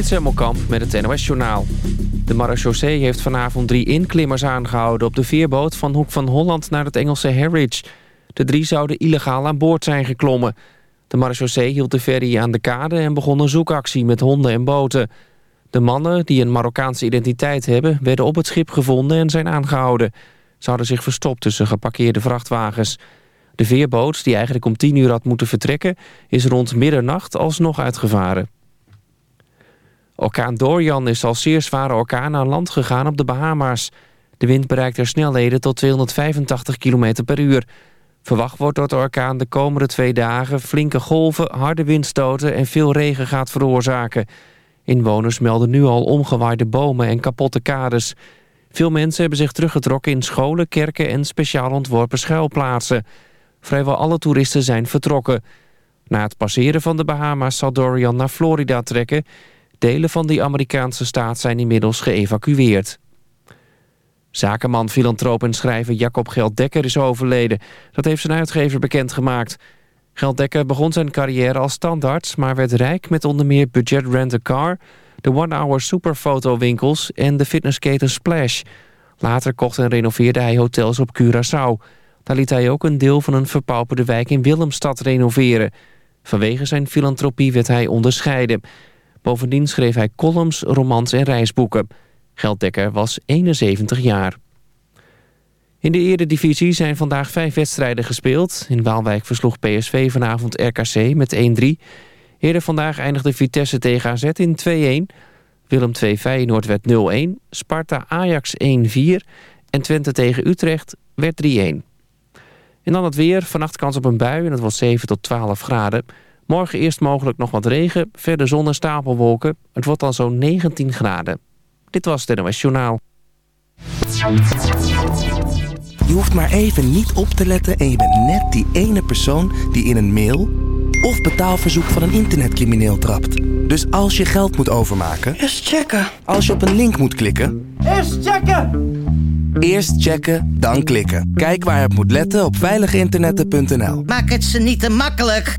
Frits Hemelkamp met het NOS-journaal. De marechaussee heeft vanavond drie inklimmers aangehouden... op de veerboot van Hoek van Holland naar het Engelse Harwich. De drie zouden illegaal aan boord zijn geklommen. De marechaussee hield de ferry aan de kade... en begon een zoekactie met honden en boten. De mannen, die een Marokkaanse identiteit hebben... werden op het schip gevonden en zijn aangehouden. Ze hadden zich verstopt tussen geparkeerde vrachtwagens... De veerboot, die eigenlijk om 10 uur had moeten vertrekken... is rond middernacht alsnog uitgevaren. Orkaan Dorian is als zeer zware orkaan aan land gegaan op de Bahama's. De wind bereikt er snelheden tot 285 km per uur. Verwacht wordt dat de orkaan de komende twee dagen... flinke golven, harde windstoten en veel regen gaat veroorzaken. Inwoners melden nu al omgewaaide bomen en kapotte kades. Veel mensen hebben zich teruggetrokken in scholen, kerken... en speciaal ontworpen schuilplaatsen. Vrijwel alle toeristen zijn vertrokken. Na het passeren van de Bahama's zal Dorian naar Florida trekken... Delen van die Amerikaanse staat zijn inmiddels geëvacueerd. Zakenman, filantroop en schrijver Jacob Gelddekker is overleden. Dat heeft zijn uitgever bekendgemaakt. Gelddekker begon zijn carrière als standaard, maar werd rijk met onder meer Budget Rent-A-Car... de one-hour superfotowinkels en de fitnessketen Splash. Later kocht en renoveerde hij hotels op Curaçao. Daar liet hij ook een deel van een verpauperde wijk in Willemstad renoveren. Vanwege zijn filantropie werd hij onderscheiden... Bovendien schreef hij columns, romans en reisboeken. Gelddekker was 71 jaar. In de eredivisie zijn vandaag vijf wedstrijden gespeeld. In Waalwijk versloeg PSV vanavond RKC met 1-3. Eerder vandaag eindigde Vitesse tegen AZ in 2-1. Willem II Feyenoord werd 0-1. Sparta Ajax 1-4. En Twente tegen Utrecht werd 3-1. En dan het weer. Vannacht kans op een bui en het was 7 tot 12 graden. Morgen eerst mogelijk nog wat regen, verder zon en stapelwolken. Het wordt dan zo'n 19 graden. Dit was het NOS Journaal. Je hoeft maar even niet op te letten en je bent net die ene persoon die in een mail of betaalverzoek van een internetcrimineel trapt. Dus als je geld moet overmaken... Eerst checken. Als je op een link moet klikken... Eerst checken! Eerst checken, dan klikken. Kijk waar het moet letten op veiliginternetten.nl. Maak het ze niet te makkelijk.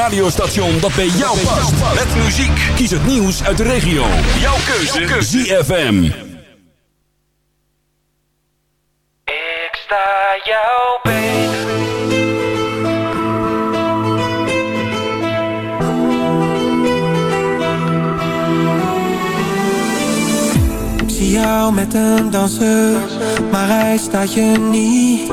radiostation dat bij jou past. Met muziek. Kies het nieuws uit de regio. Jouw keuze. ZFM. Ik sta jou beter. Ik zie jou met een danser, maar hij staat je niet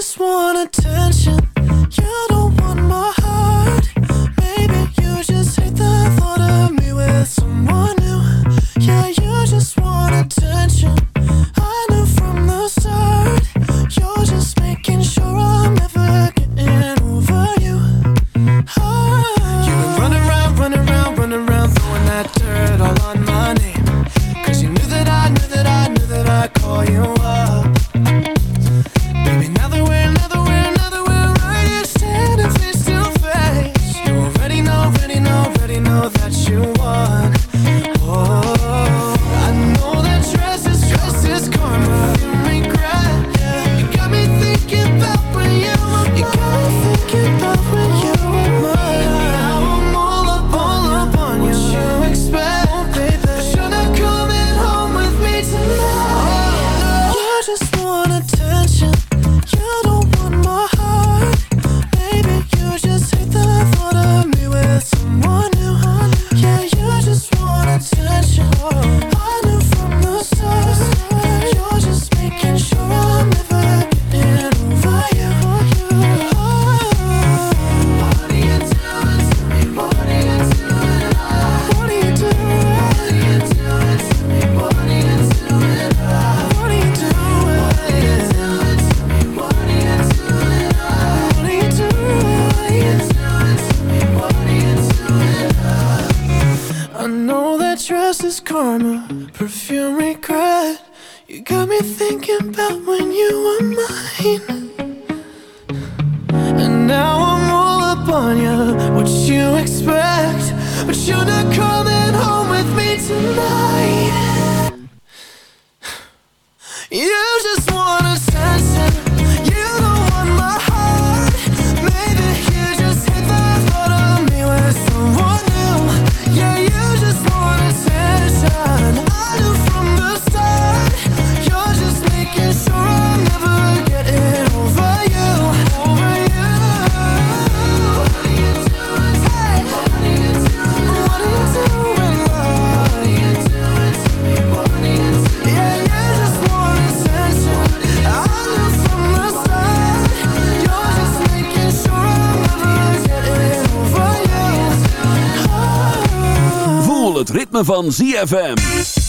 Just want attention. You don't attention. Ritme van ZFM.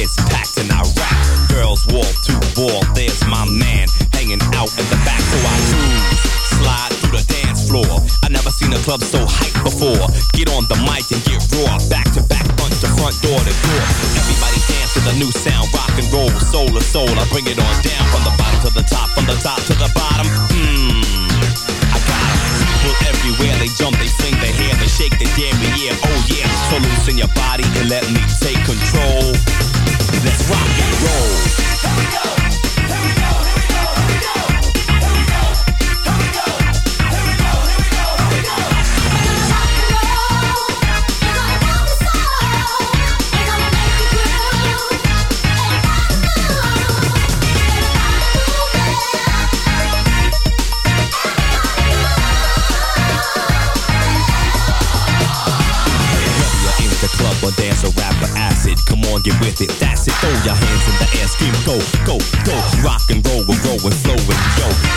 Is packed and I rap. Girls wall to wall, there's my man hanging out in the back. So I cruise, slide through the dance floor. I never seen a club so hyped before. Get on the mic and get raw, back to back, front to front, door to door. Everybody dance to the new sound, rock and roll, soul to soul. I bring it on down from the bottom to the top, from the top to the bottom. Mmm, I got. People everywhere, they jump, they swing their hair, they shake their damn yeah, oh yeah. So loosen your body and let me take control let's rock and roll. Here we go.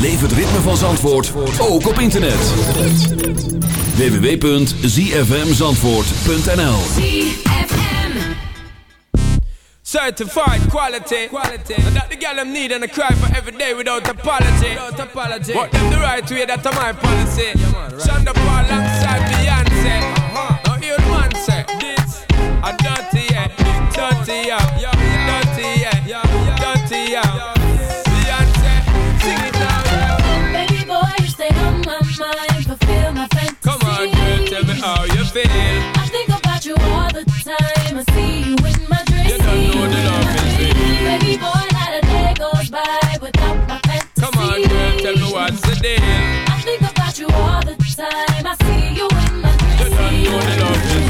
Beleef het ritme van Zandvoort ook op internet. www.zfmzandvoort.nl Certified quality, quality. That the girl them need and I cry for every day without apology. Without apology. But them the right way, that's my policy. Yeah, man, right. Shonda Paul alongside Beyonce. Uh -huh. Now you man say, this, I'm dirty, yeah, dirty, yeah. yeah. feel. I think about you all the time. I see you in my dreams. You don't know the love is real. Baby boy, not a day goes by without my fantasy. Come on, girl, tell me what's the deal. I think about you all the time. I see you in my dreams. You don't know the love is real.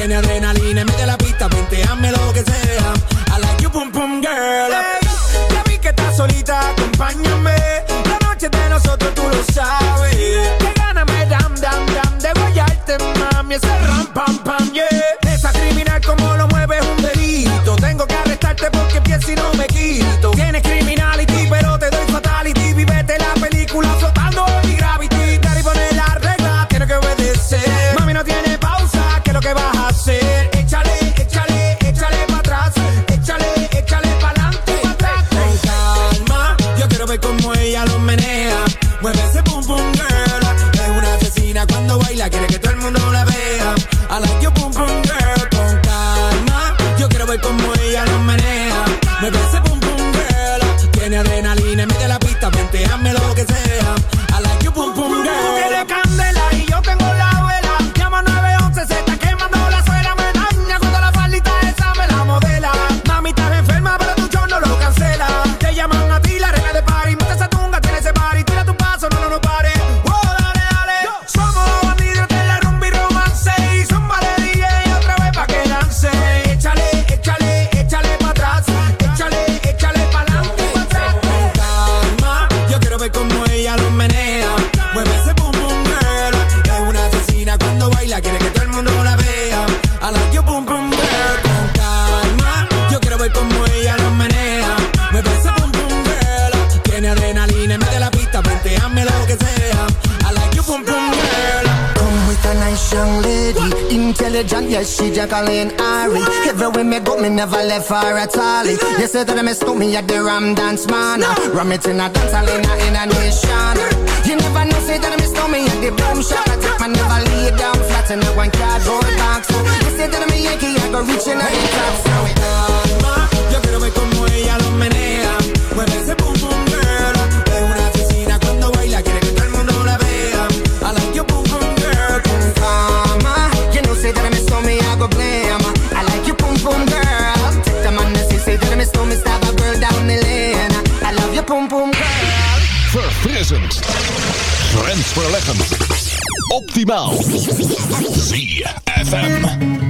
tiene adrenalina, mete la pista, ponteame lo que sea. I like you, pum pum girl. Hey, ya vi que estás solita, acompáñame. La noche de nosotros tú lo sabes. religion, yes, she Jacqueline Ari. Everywhere me go, me never left her at all. You say that I miss me at the Ram Dance Man. Ram it in a dance, I in a, nation. You never know, say that I miss me at the boom shop. I take my never lay down flat in a one cardboard box. You say that I'm a Yankee, I go reaching out the top. So, you como ella lo verrassend. Grensverleggend. Optimaal. ZFM.